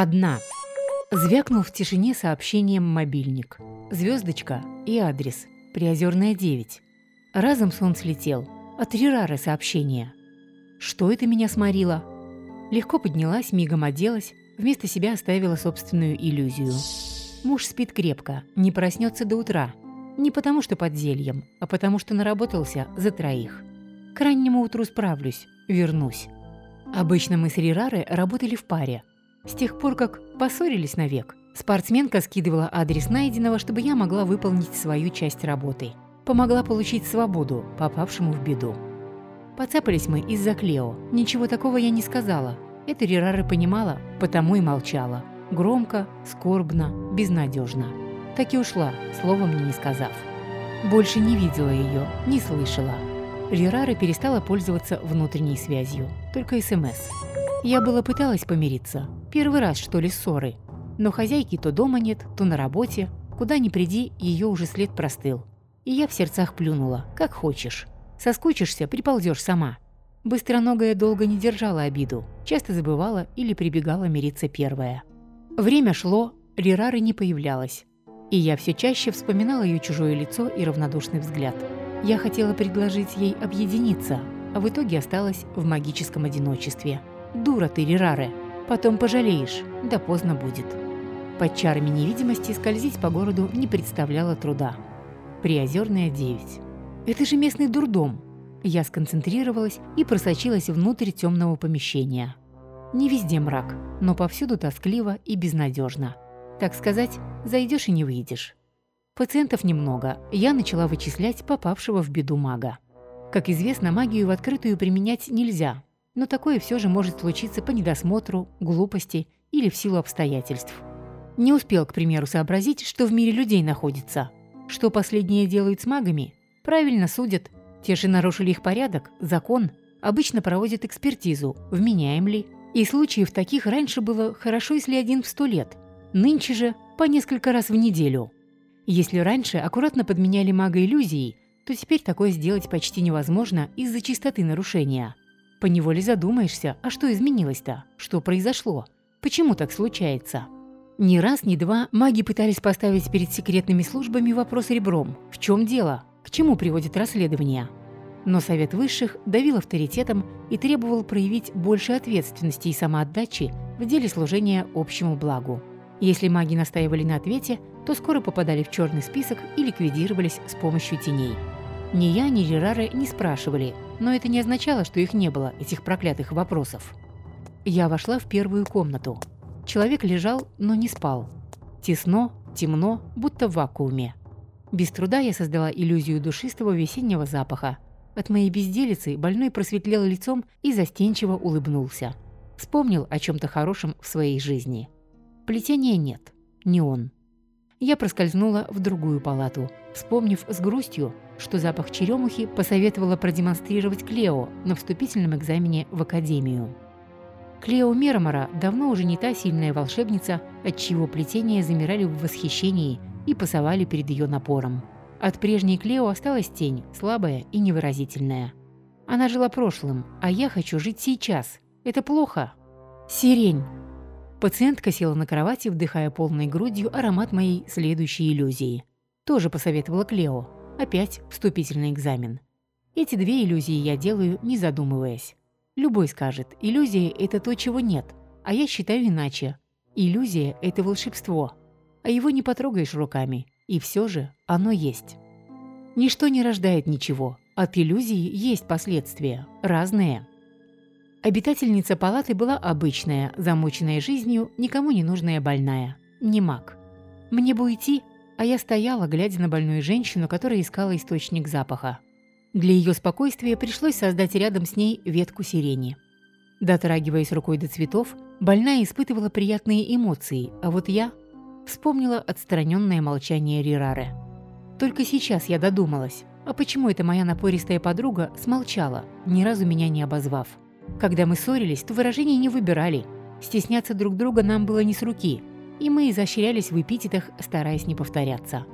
Одна. Звякнул в тишине сообщением мобильник. Звездочка и адрес. Приозерная 9. Разом сон слетел. От Рерары сообщение. Что это меня сморило? Легко поднялась, мигом оделась, вместо себя оставила собственную иллюзию. Муж спит крепко, не проснется до утра. Не потому что под зельем, а потому что наработался за троих. К раннему утру справлюсь, вернусь. Обычно мы с Рерары работали в паре – с тех пор, как поссорились навек, спортсменка скидывала адрес найденного, чтобы я могла выполнить свою часть работы. Помогла получить свободу, попавшему в беду. Поцапались мы из-за Клео. Ничего такого я не сказала. Это Рерара понимала, потому и молчала. Громко, скорбно, безнадежно. Так и ушла, словом мне не сказав. Больше не видела ее, не слышала. Рерара перестала пользоваться внутренней связью, только СМС. Я было пыталась помириться. Первый раз, что ли, ссоры. Но хозяйки то дома нет, то на работе. Куда ни приди, ее уже след простыл. И я в сердцах плюнула, как хочешь. Соскучишься, приползешь сама. Быстроногая долго не держала обиду, часто забывала или прибегала мириться первая. Время шло, Рерары не появлялась. И я все чаще вспоминала ее чужое лицо и равнодушный взгляд. Я хотела предложить ей объединиться, а в итоге осталась в магическом одиночестве. Дура ты, Рераре. Потом пожалеешь, да поздно будет. Под чарами невидимости скользить по городу не представляло труда. Приозерная 9. Это же местный дурдом. Я сконцентрировалась и просочилась внутрь темного помещения. Не везде мрак, но повсюду тоскливо и безнадежно. Так сказать, зайдешь и не выйдешь. Пациентов немного, я начала вычислять попавшего в беду мага. Как известно, магию в открытую применять нельзя, но такое все же может случиться по недосмотру, глупости или в силу обстоятельств. Не успел, к примеру, сообразить, что в мире людей находится. Что последние делают с магами? Правильно судят. Те же нарушили их порядок, закон. Обычно проводят экспертизу, вменяем ли. И случаев таких раньше было хорошо, если один в сто лет. Нынче же по несколько раз в неделю. Если раньше аккуратно подменяли мага иллюзией, то теперь такое сделать почти невозможно из-за чистоты нарушения. Поневоле задумаешься, а что изменилось-то? Что произошло? Почему так случается? Ни раз, ни два маги пытались поставить перед секретными службами вопрос ребром. В чем дело? К чему приводит расследование? Но Совет Высших давил авторитетом и требовал проявить больше ответственности и самоотдачи в деле служения общему благу. Если маги настаивали на ответе, то скоро попадали в черный список и ликвидировались с помощью теней. Ни я, ни Рерары не спрашивали, но это не означало, что их не было, этих проклятых вопросов. Я вошла в первую комнату. Человек лежал, но не спал. Тесно, темно, будто в вакууме. Без труда я создала иллюзию душистого весеннего запаха. От моей безделицы больной просветлел лицом и застенчиво улыбнулся. Вспомнил о чем-то хорошем в своей жизни. Плетения нет, не он. Я проскользнула в другую палату, вспомнив с грустью, что запах черемухи посоветовала продемонстрировать Клео на вступительном экзамене в академию. Клео Мермора давно уже не та сильная волшебница, от чьего плетения замирали в восхищении и пасовали перед ее напором. От прежней Клео осталась тень, слабая и невыразительная. Она жила прошлым, а я хочу жить сейчас. Это плохо. Сирень. Пациентка села на кровати, вдыхая полной грудью аромат моей следующей иллюзии. Тоже посоветовала Клео. Опять вступительный экзамен. Эти две иллюзии я делаю, не задумываясь. Любой скажет, иллюзия – это то, чего нет, а я считаю иначе. Иллюзия – это волшебство, а его не потрогаешь руками, и все же оно есть. Ничто не рождает ничего, от иллюзии есть последствия, разные. Обитательница палаты была обычная, замученная жизнью, никому не нужная больная, не маг. Мне бы уйти, а я стояла, глядя на больную женщину, которая искала источник запаха. Для ее спокойствия пришлось создать рядом с ней ветку сирени. Дотрагиваясь рукой до цветов, больная испытывала приятные эмоции, а вот я вспомнила отстраненное молчание Рирары. Только сейчас я додумалась, а почему эта моя напористая подруга смолчала, ни разу меня не обозвав. Когда мы ссорились, то выражений не выбирали. Стесняться друг друга нам было не с руки – и мы изощрялись в эпитетах, стараясь не повторяться.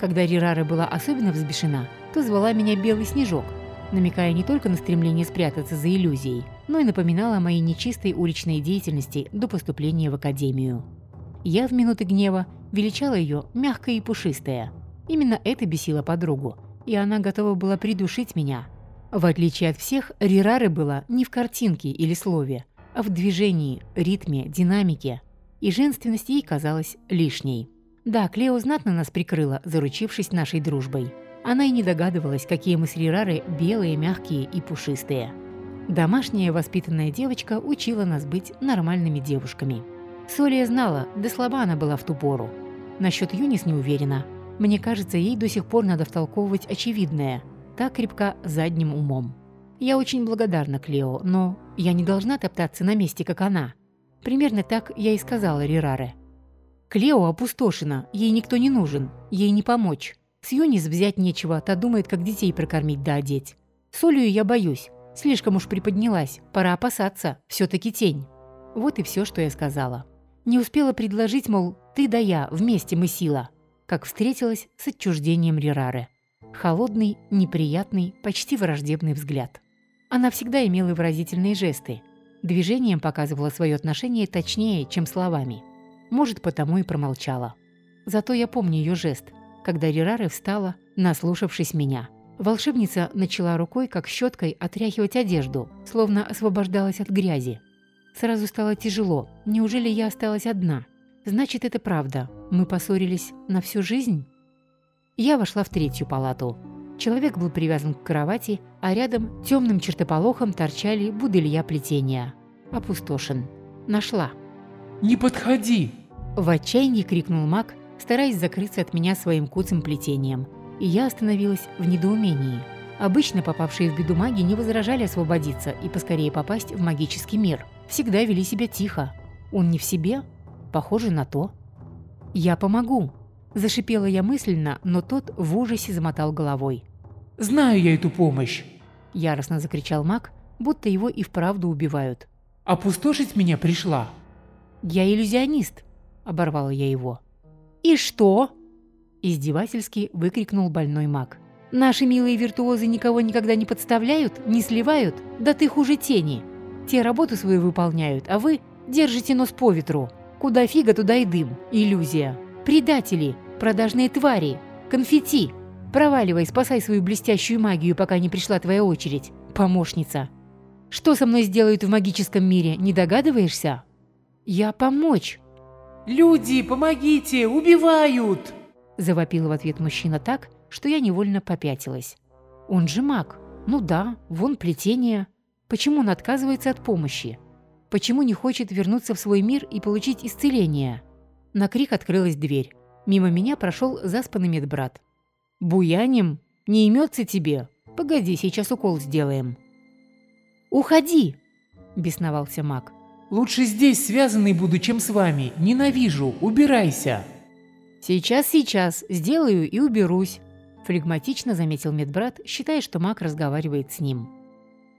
Когда Рирара была особенно взбешена, то звала меня «белый снежок», намекая не только на стремление спрятаться за иллюзией, но и напоминала о моей нечистой уличной деятельности до поступления в академию. Я в минуты гнева величала ее мягкая и пушистая. Именно это бесило подругу, и она готова была придушить меня. В отличие от всех, Рирары была не в картинке или слове, а в движении, ритме, динамике. И женственность ей казалась лишней. Да, Клео знатно нас прикрыла, заручившись нашей дружбой. Она и не догадывалась, какие мы с Рирары белые, мягкие и пушистые. Домашняя воспитанная девочка учила нас быть нормальными девушками. Солия знала, да слаба она была в ту пору. Насчет Юнис не уверена. Мне кажется, ей до сих пор надо втолковывать очевидное. Так крепка задним умом. Я очень благодарна Клео, но я не должна топтаться на месте, как она. Примерно так я и сказала Рираре. Клео опустошена, ей никто не нужен, ей не помочь. С Юнис взять нечего, та думает, как детей прокормить да одеть. Солью я боюсь, слишком уж приподнялась, пора опасаться, все таки тень. Вот и все, что я сказала. Не успела предложить, мол, ты да я, вместе мы сила. Как встретилась с отчуждением Рирары. Холодный, неприятный, почти враждебный взгляд. Она всегда имела выразительные жесты. Движением показывала свое отношение точнее, чем словами. Может, потому и промолчала. Зато я помню ее жест, когда Рирары встала, наслушавшись меня. Волшебница начала рукой, как щеткой, отряхивать одежду, словно освобождалась от грязи. Сразу стало тяжело. Неужели я осталась одна? Значит, это правда. Мы поссорились на всю жизнь? Я вошла в третью палату. Человек был привязан к кровати, а рядом темным чертополохом торчали будылья плетения. Опустошен. Нашла. «Не подходи!» В отчаянии крикнул маг, стараясь закрыться от меня своим куцым плетением. И я остановилась в недоумении. Обычно попавшие в беду маги не возражали освободиться и поскорее попасть в магический мир – всегда вели себя тихо. Он не в себе? Похоже на то. «Я помогу!» – зашипела я мысленно, но тот в ужасе замотал головой. «Знаю я эту помощь!» – яростно закричал маг, будто его и вправду убивают. «Опустошить меня пришла!» «Я иллюзионист!» – оборвала я его. «И что?» – издевательски выкрикнул больной маг. «Наши милые виртуозы никого никогда не подставляют, не сливают? Да ты хуже тени!» Те работу свою выполняют, а вы держите нос по ветру. Куда фига, туда и дым. Иллюзия. Предатели, продажные твари, конфетти. Проваливай, спасай свою блестящую магию, пока не пришла твоя очередь. Помощница. Что со мной сделают в магическом мире, не догадываешься? Я помочь. «Люди, помогите! Убивают!» Завопил в ответ мужчина так, что я невольно попятилась. Он же маг. Ну да, вон плетение. Почему он отказывается от помощи? Почему не хочет вернуться в свой мир и получить исцеление? На крик открылась дверь. Мимо меня прошел заспанный медбрат. «Буяним? Не имется тебе? Погоди, сейчас укол сделаем». «Уходи!» – бесновался маг. «Лучше здесь связанный буду, чем с вами. Ненавижу. Убирайся!» «Сейчас, сейчас. Сделаю и уберусь», – флегматично заметил медбрат, считая, что маг разговаривает с ним.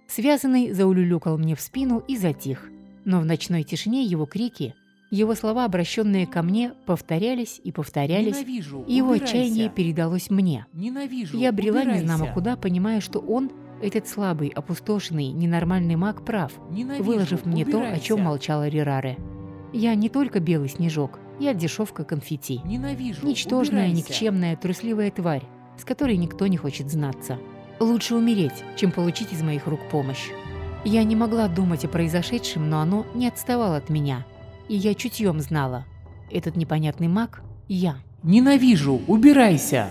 Связанный заулюлюкал мне в спину и затих. Но в ночной тишине его крики, его слова, обращенные ко мне, повторялись и повторялись, Ненавижу, и его убирайся. отчаяние передалось мне. Ненавижу. Я брела убирайся. незнамо куда, понимая, что он, этот слабый, опустошенный, ненормальный маг, прав, Ненавижу, выложив мне то, о убирайся. чем молчала Рираре. Я не только белый снежок, я дешевка конфетти. Ненавижу. Ничтожная, убирайся. никчемная, трусливая тварь, с которой никто не хочет знаться. Лучше умереть, чем получить из моих рук помощь. Я не могла думать о произошедшем, но оно не отставало от меня. И я чутьем знала. Этот непонятный маг – я. Ненавижу. Убирайся.